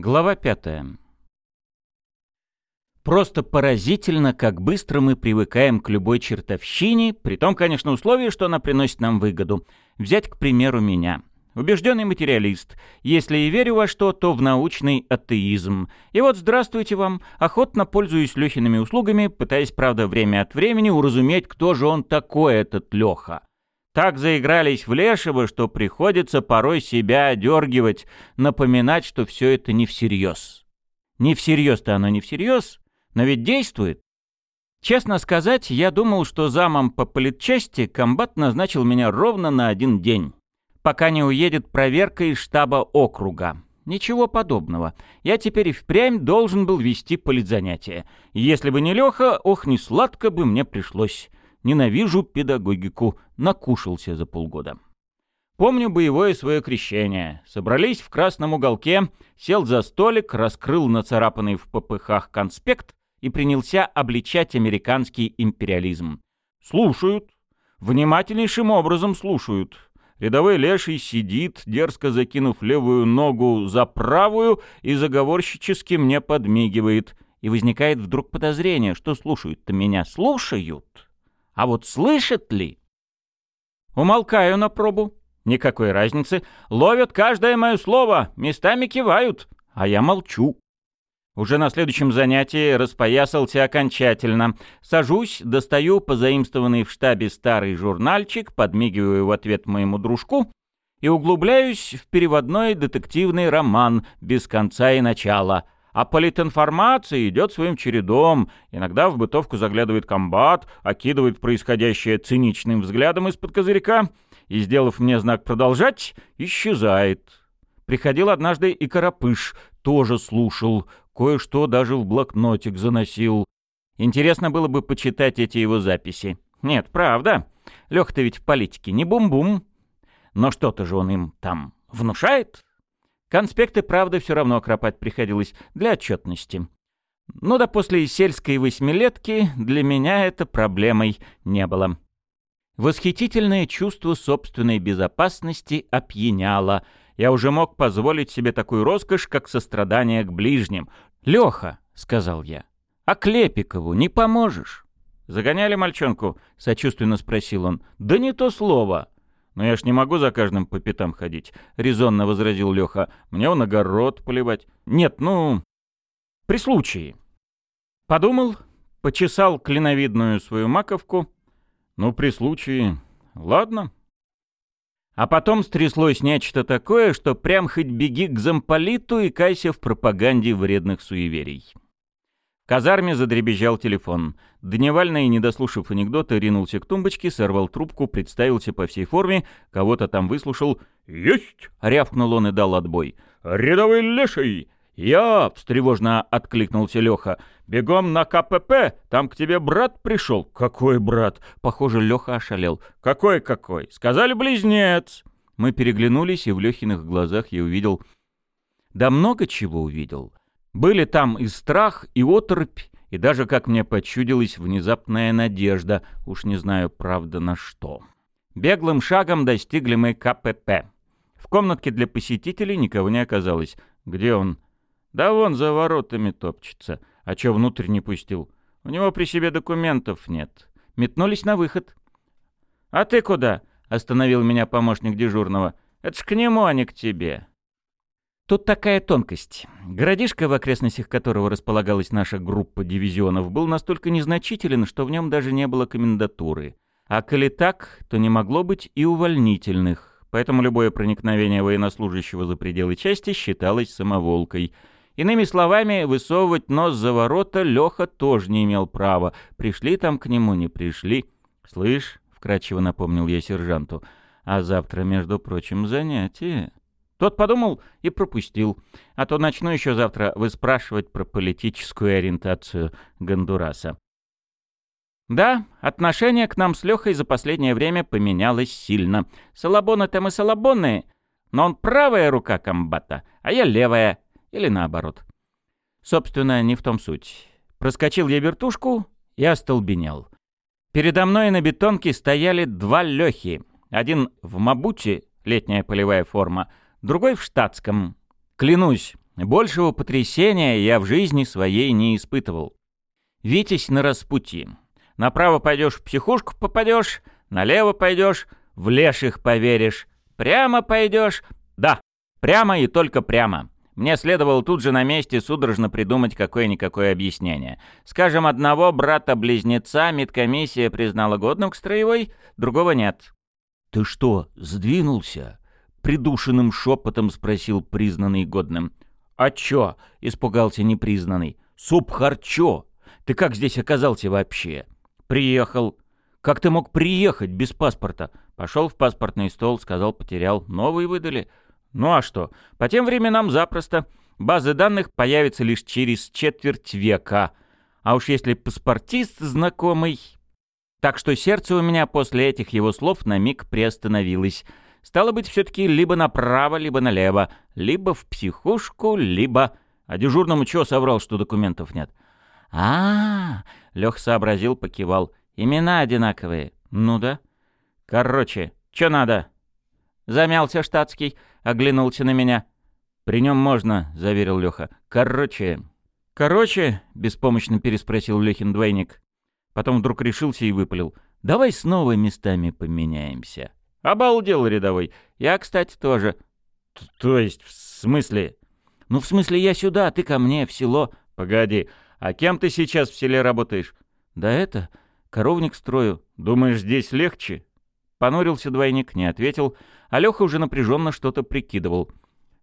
Глава пятая. Просто поразительно, как быстро мы привыкаем к любой чертовщине, при том, конечно, условии, что она приносит нам выгоду. Взять, к примеру, меня. Убежденный материалист. Если и верю во что, то в научный атеизм. И вот здравствуйте вам. Охотно пользуюсь Лехиными услугами, пытаясь, правда, время от времени уразуметь, кто же он такой, этот Леха. Так заигрались в Лешего, что приходится порой себя одергивать, напоминать, что все это не всерьез. Не всерьез-то оно не всерьез, но ведь действует. Честно сказать, я думал, что замом по политчасти комбат назначил меня ровно на один день, пока не уедет проверка из штаба округа. Ничего подобного. Я теперь и впрямь должен был вести политзанятия. Если бы не Леха, ох, не сладко бы мне пришлось. Ненавижу педагогику. Накушался за полгода. Помню боевое свое крещение. Собрались в красном уголке, сел за столик, раскрыл нацарапанный в попыхах конспект и принялся обличать американский империализм. Слушают. Внимательнейшим образом слушают. Рядовой леший сидит, дерзко закинув левую ногу за правую и заговорщически мне подмигивает. И возникает вдруг подозрение, что слушают-то меня. Слушают. А вот слышат ли? Умолкаю на пробу. Никакой разницы. Ловят каждое мое слово, местами кивают, а я молчу. Уже на следующем занятии распоясался окончательно. Сажусь, достаю позаимствованный в штабе старый журнальчик, подмигиваю в ответ моему дружку и углубляюсь в переводной детективный роман без конца и начала — а политинформация идет своим чередом. Иногда в бытовку заглядывает комбат, окидывает происходящее циничным взглядом из-под козырька и, сделав мне знак «продолжать», исчезает. Приходил однажды и Карапыш, тоже слушал, кое-что даже в блокнотик заносил. Интересно было бы почитать эти его записи. Нет, правда. Леха-то ведь в политике не бум-бум. Но что-то же он им там внушает. Конспекты, правда, все равно кропать приходилось для отчетности. Ну да после сельской восьмилетки для меня это проблемой не было. Восхитительное чувство собственной безопасности опьяняло. Я уже мог позволить себе такую роскошь, как сострадание к ближним. «Леха», — сказал я, — «а Клепикову не поможешь?» «Загоняли мальчонку?» — сочувственно спросил он. «Да не то слово. «Но я ж не могу за каждым по пятам ходить», — резонно возразил Леха. «Мне он огород поливать». «Нет, ну, при случае». Подумал, почесал клиновидную свою маковку. «Ну, при случае. Ладно». А потом стряслось нечто такое, что прям хоть беги к замполиту и кайся в пропаганде вредных суеверий казарме задребезжал телефон. Дневальный, не дослушав анекдота, ринулся к тумбочке, сорвал трубку, представился по всей форме, кого-то там выслушал. «Есть!» — рявкнул он и дал отбой. «Рядовой леший!» «Я!» — встревожно откликнулся Леха. «Бегом на КПП! Там к тебе брат пришел!» «Какой брат?» Похоже, Леха ошалел. «Какой-какой? Сказали близнец!» Мы переглянулись, и в Лехиных глазах я увидел... Да много чего увидел. Были там и страх, и оторопь, и даже, как мне почудилась, внезапная надежда, уж не знаю, правда, на что. Беглым шагом достигли мы КПП. В комнатке для посетителей никого не оказалось. Где он? Да вон за воротами топчется. А чё внутрь не пустил? У него при себе документов нет. Метнулись на выход. «А ты куда?» — остановил меня помощник дежурного. «Это ж к нему, а не к тебе». Тут такая тонкость. Городишко, в окрестностях которого располагалась наша группа дивизионов, был настолько незначителен, что в нем даже не было комендатуры. А коли так, то не могло быть и увольнительных. Поэтому любое проникновение военнослужащего за пределы части считалось самоволкой. Иными словами, высовывать нос за ворота Леха тоже не имел права. Пришли там к нему, не пришли. «Слышь», — вкратчиво напомнил я сержанту, — «а завтра, между прочим, занятие». Тот подумал и пропустил, а то начну еще завтра выспрашивать про политическую ориентацию Гондураса. Да, отношение к нам с Лехой за последнее время поменялось сильно. Салабоны-то мы салабоны, но он правая рука комбата, а я левая, или наоборот. Собственно, не в том суть. Проскочил я вертушку и остолбенел. Передо мной на бетонке стояли два Лехи. Один в Мабуте, летняя полевая форма — другой в штатском. Клянусь, Большего потрясения я в жизни своей не испытывал. Витязь на распутье. Направо пойдешь в психушку попадешь, налево пойдешь, в леших поверишь. Прямо пойдешь, да, прямо и только прямо. Мне следовало тут же на месте судорожно придумать какое-никакое объяснение. Скажем, одного брата-близнеца медкомиссия признала годным к строевой, другого нет. «Ты что, сдвинулся?» — придушенным шепотом спросил признанный годным. «А чё?» — испугался непризнанный. «Субхарчо! Ты как здесь оказался вообще?» «Приехал». «Как ты мог приехать без паспорта?» Пошел в паспортный стол, сказал, потерял. Новый выдали. Ну а что? По тем временам запросто. Базы данных появятся лишь через четверть века. А уж если паспортист знакомый... Так что сердце у меня после этих его слов на миг приостановилось. Стало быть, все-таки либо направо, либо налево. Либо в психушку, либо... А дежурному чего соврал, что документов нет? а, -а, -а Лех сообразил, покивал. «Имена одинаковые». «Ну да». «Короче, что надо?» Замялся штатский, оглянулся на меня. «При нем можно», — заверил Леха. «Короче...» «Короче?» — беспомощно переспросил Лехин двойник. Потом вдруг решился и выпалил. «Давай снова местами поменяемся». «Обалдел рядовой. Я, кстати, тоже». «То есть, в смысле?» «Ну, в смысле, я сюда, а ты ко мне, в село». «Погоди, а кем ты сейчас в селе работаешь?» «Да это, коровник строю». «Думаешь, здесь легче?» Понурился двойник, не ответил, а Леха уже напряженно что-то прикидывал.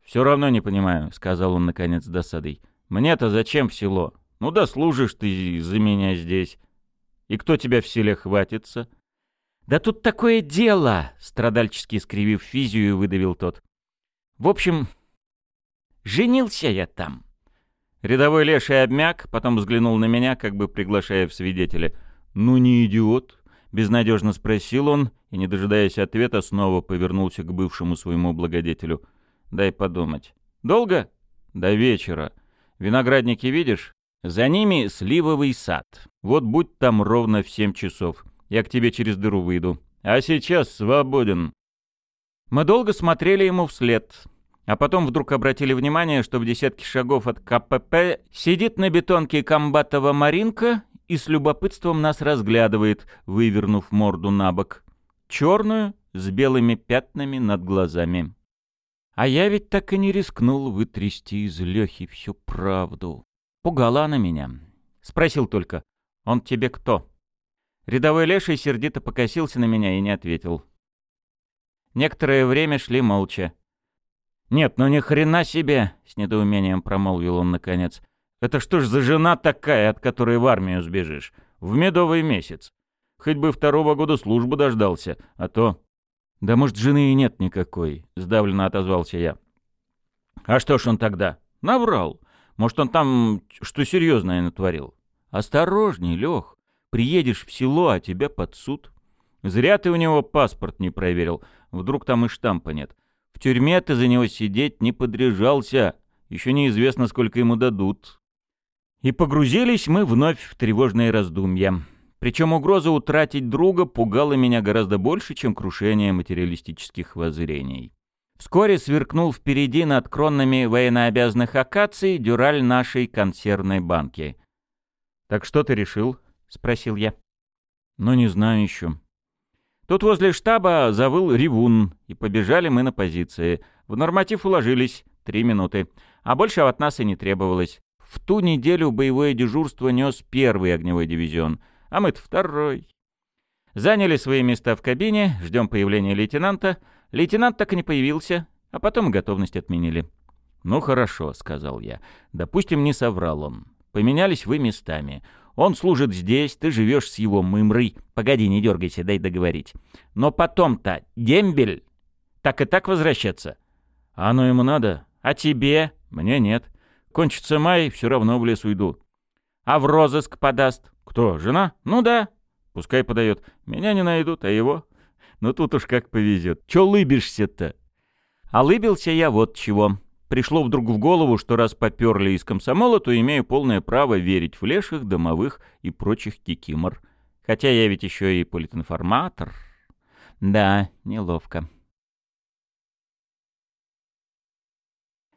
«Все равно не понимаю», — сказал он наконец с досадой. «Мне-то зачем в село? Ну да служишь ты за меня здесь. И кто тебя в селе хватится?» «Да тут такое дело!» — страдальчески скривив физию, выдавил тот. «В общем, женился я там». Рядовой леший обмяк, потом взглянул на меня, как бы приглашая в свидетеля. «Ну не идиот!» — безнадежно спросил он и, не дожидаясь ответа, снова повернулся к бывшему своему благодетелю. «Дай подумать. Долго?» «До вечера. Виноградники видишь? За ними сливовый сад. Вот будь там ровно в семь часов. Я к тебе через дыру выйду. А сейчас свободен». Мы долго смотрели ему вслед, а потом вдруг обратили внимание, что в десятке шагов от КПП сидит на бетонке комбатова Маринка и с любопытством нас разглядывает, вывернув морду на бок черную, с белыми пятнами над глазами. А я ведь так и не рискнул вытрясти из Лехи всю правду. Пугала она меня. Спросил только, «Он тебе кто?» Рядовой леший сердито покосился на меня и не ответил. Некоторое время шли молча. «Нет, ну ни хрена себе!» — с недоумением промолвил он наконец. «Это что ж за жена такая, от которой в армию сбежишь? В медовый месяц. Хоть бы второго года службы дождался, а то... Да может, жены и нет никакой, сдавленно отозвался я. А что ж он тогда? Наврал. Может, он там что серьезное натворил? Осторожней, Лех. Приедешь в село, а тебя под суд. Зря ты у него паспорт не проверил. Вдруг там и штампа нет. В тюрьме ты за него сидеть не подряжался. Еще неизвестно, сколько ему дадут. И погрузились мы вновь в тревожные раздумья. Причем угроза утратить друга пугала меня гораздо больше, чем крушение материалистических воззрений. Вскоре сверкнул впереди над кронами военнообязанных акаций дюраль нашей консервной банки. «Так что ты решил?» — спросил я. «Ну, не знаю еще». Тут возле штаба завыл ревун, и побежали мы на позиции. В норматив уложились три минуты, а больше от нас и не требовалось. В ту неделю боевое дежурство нес первый огневой дивизион — а мы-то второй. Заняли свои места в кабине, ждем появления лейтенанта. Лейтенант так и не появился, а потом готовность отменили. «Ну хорошо», — сказал я. «Допустим, не соврал он. Поменялись вы местами. Он служит здесь, ты живешь с его мымрой. Погоди, не дергайся, дай договорить. Но потом-то дембель так и так возвращаться. А оно ему надо? А тебе? Мне нет. Кончится май, все равно в лес уйду. А в розыск подаст? Кто, жена? Ну да. Пускай подает. Меня не найдут, а его? Ну тут уж как повезет. Че лыбишься-то? А лыбился я вот чего. Пришло вдруг в голову, что раз поперли из комсомола, то имею полное право верить в леших, домовых и прочих кикимор. Хотя я ведь еще и политинформатор. Да, неловко.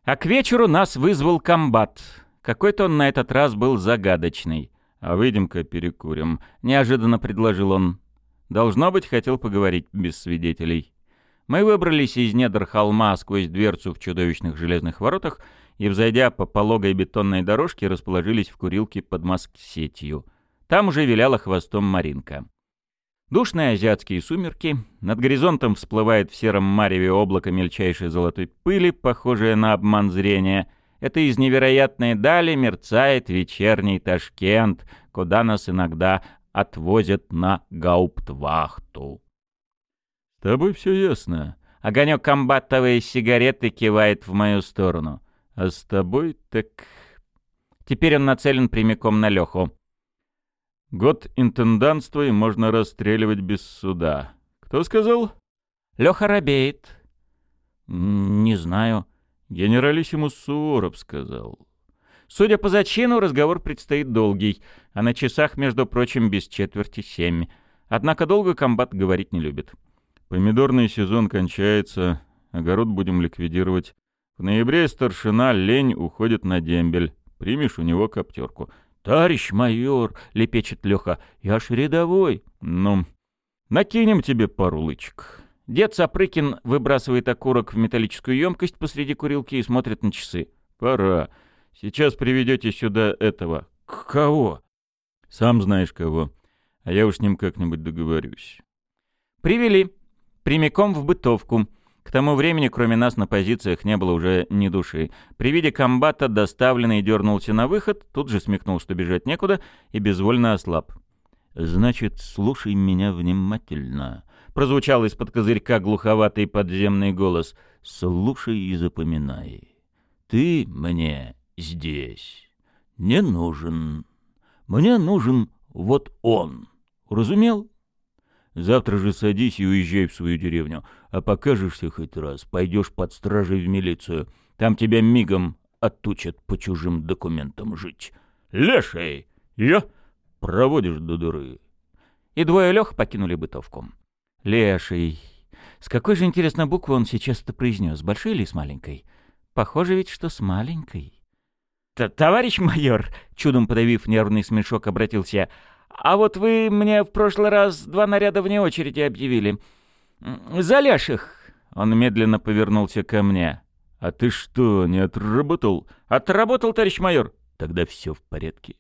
А к вечеру нас вызвал комбат. Какой-то он на этот раз был загадочный. «А выйдем-ка перекурим», — неожиданно предложил он. Должно быть, хотел поговорить без свидетелей. Мы выбрались из недр холма сквозь дверцу в чудовищных железных воротах и, взойдя по пологой бетонной дорожке, расположились в курилке под маск-сетью. Там уже виляла хвостом Маринка. Душные азиатские сумерки, над горизонтом всплывает в сером мареве облако мельчайшей золотой пыли, похожее на обман зрения. Это из невероятной дали мерцает вечерний Ташкент, куда нас иногда отвозят на гауптвахту. «С тобой все ясно». Огонек комбатовой сигареты кивает в мою сторону. «А с тобой так...» Теперь он нацелен прямиком на Леху. «Год интендантства и можно расстреливать без суда. Кто сказал?» «Леха робеет». «Не знаю». «Генералиссимус Суворов сказал». Судя по зачину, разговор предстоит долгий, а на часах, между прочим, без четверти семь. Однако долго комбат говорить не любит. Помидорный сезон кончается, огород будем ликвидировать. В ноябре старшина лень уходит на дембель. Примешь у него коптерку. «Товарищ майор!» — лепечет Леха. «Я ж рядовой!» «Ну, накинем тебе пару лычек». Дед Сапрыкин выбрасывает окурок в металлическую емкость посреди курилки и смотрит на часы. «Пора. Сейчас приведете сюда этого. К кого? Сам знаешь кого. А я уж с ним как-нибудь договорюсь. Привели. Прямиком в бытовку. К тому времени, кроме нас, на позициях не было уже ни души. При виде комбата доставленный дернулся на выход, тут же смекнул, что бежать некуда, и безвольно ослаб. «Значит, слушай меня внимательно», — прозвучал из-под козырька глуховатый подземный голос. «Слушай и запоминай. Ты мне здесь не нужен. Мне нужен вот он. Разумел? Завтра же садись и уезжай в свою деревню. А покажешься хоть раз, пойдешь под стражей в милицию. Там тебя мигом отучат по чужим документам жить. Леший! Я? Проводишь до дыры. И двое Лех покинули бытовку. Леший. С какой же, интересно, буквы он сейчас-то произнес? Большой или с маленькой? Похоже ведь, что с маленькой. «Товарищ майор», — чудом подавив нервный смешок, обратился «а вот вы мне в прошлый раз два наряда вне очереди объявили. За леших». Он медленно повернулся ко мне. «А ты что, не отработал?» «Отработал, товарищ майор». «Тогда все в порядке».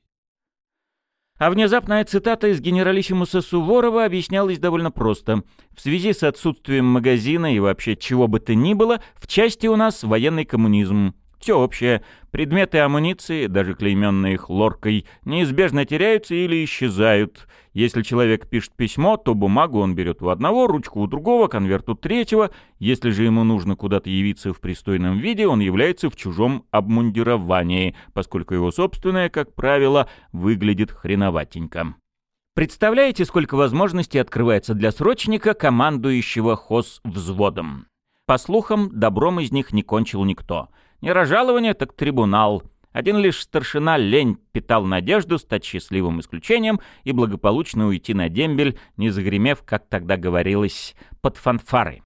А внезапная цитата из генералиссимуса Суворова объяснялась довольно просто. В связи с отсутствием магазина и вообще чего бы то ни было, в части у нас военный коммунизм. Все общее. Предметы амуниции, даже клейменные хлоркой, неизбежно теряются или исчезают. Если человек пишет письмо, то бумагу он берет у одного, ручку у другого, конверт у третьего. Если же ему нужно куда-то явиться в пристойном виде, он является в чужом обмундировании, поскольку его собственное, как правило, выглядит хреноватенько. Представляете, сколько возможностей открывается для срочника, командующего хоз-взводом? По слухам, добром из них не кончил никто — не разжалование, так трибунал. Один лишь старшина лень питал надежду стать счастливым исключением и благополучно уйти на дембель, не загремев, как тогда говорилось, под фанфары.